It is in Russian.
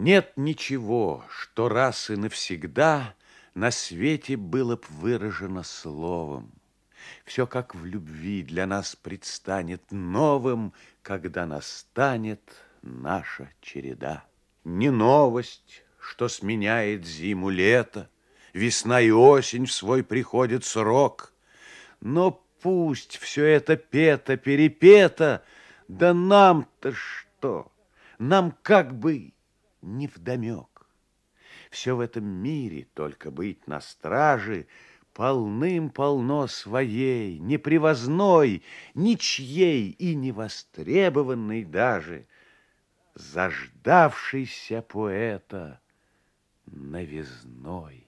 Нет ничего, что раз и навсегда на свете было б выражено словом. Все, как в любви, для нас предстанет новым, когда настанет наша череда. Не новость, что сменяет зиму лето, Весна и осень в свой приходит срок. Но пусть все это пето-перепето, Да нам-то что? Нам как бы не вдомек. Все в этом мире только быть на страже Полным-полно своей, непривозной, Ничьей и невостребованной даже, Заждавшейся поэта новизной.